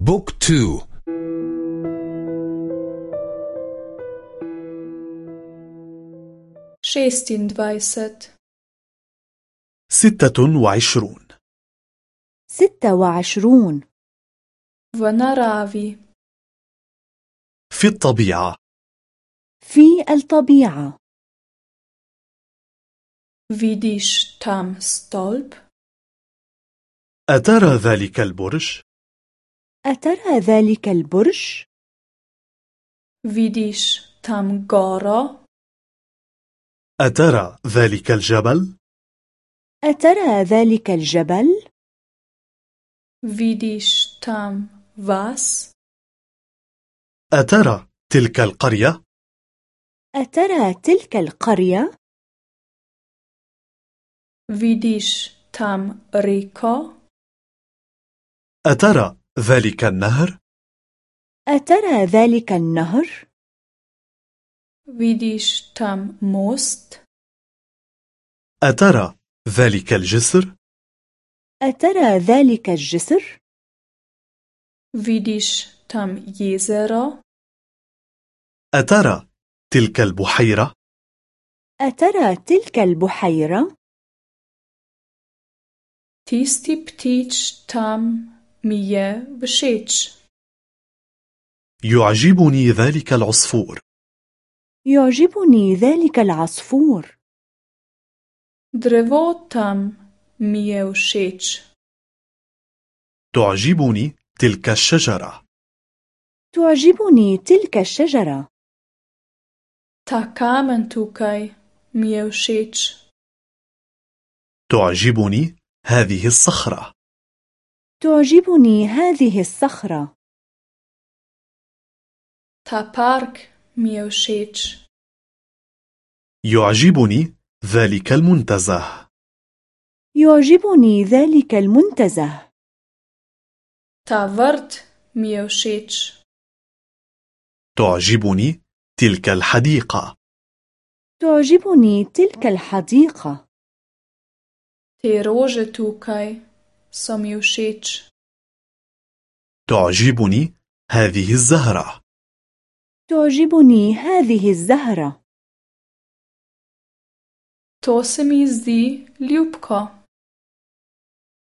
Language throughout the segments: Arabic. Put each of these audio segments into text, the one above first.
Book two Šestindvajset ستة وعشرون. ستة وعشرون. V naravi في الطبيعة. في الطبيعة. Vidiš tam stolp? أترى ذلك البرج؟ أترى ذلك البرج؟ Vidiš tam goro? أترى ذلك الجبل؟ أترى ذلك الجبل؟ Vidiš tam vas? أترى تلك القرية؟ أترى تلك القرية؟ Vidiš tam reko? أترى ذلك النهر؟ أترى ذلك النهر؟ Vidiš tam most? أترى ذلك الجسر؟ أترى ذلك الجسر؟ Vidiš tam jezero? أترى تلك البحيرة؟ أترى تلك البحيرة؟ Tisti ptič tam mi je všeč. يعجبني ذلك العصفور يعجبني ذلك العصفور Drevo tam mi je všeč. تعجبني تلك الشجرة تعجبني تلك الشجرة Ta kamen tukaj mi je všeč. تعجبني هذه الصخرة تعجبني هذه الصخرة. Ta park mi je všeč. يعجبني ذلك المنتزه. يعجبني ذلك المنتزه. Ta vrt mi je všeč. تعجبني تلك الحديقة. تعجبني تلك الحديقة. Te rože tukaj. So mi všeč. تعجبني هذه الزهرة تعجبني هذه الزهرة To se mi zdi ljubko.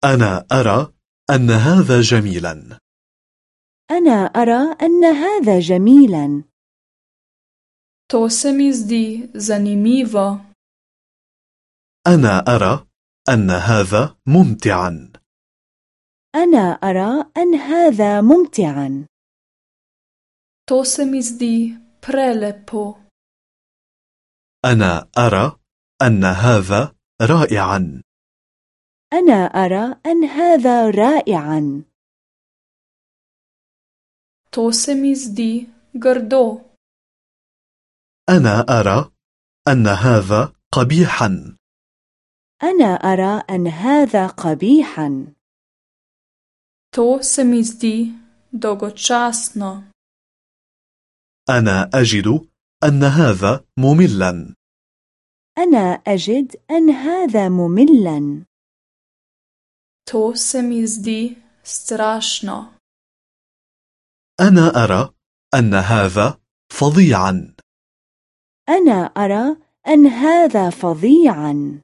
أنا أرى أن هذا جميلا أنا أرى أن هذا جميلا To se mi zdi zanimivo. أنا أرى أن هذا ممتعا أنا أرى أن هذا ممتعا. To se mi zdi prelepo. أنا أرى أن هذا رائعا. أنا أرى أن هذا رائعا. To se mi zdi grdo. أنا أرى أن هذا قبيحا. أنا أرى أن هذا قبيحا. To se mi zdi dolgočasno. أنا أجد أن هذا مملا أنا أجد أن هذا مملا To se mi zdi strašno. أنا أرى أن هذا فظيعا أنا أرى أن هذا فظيعا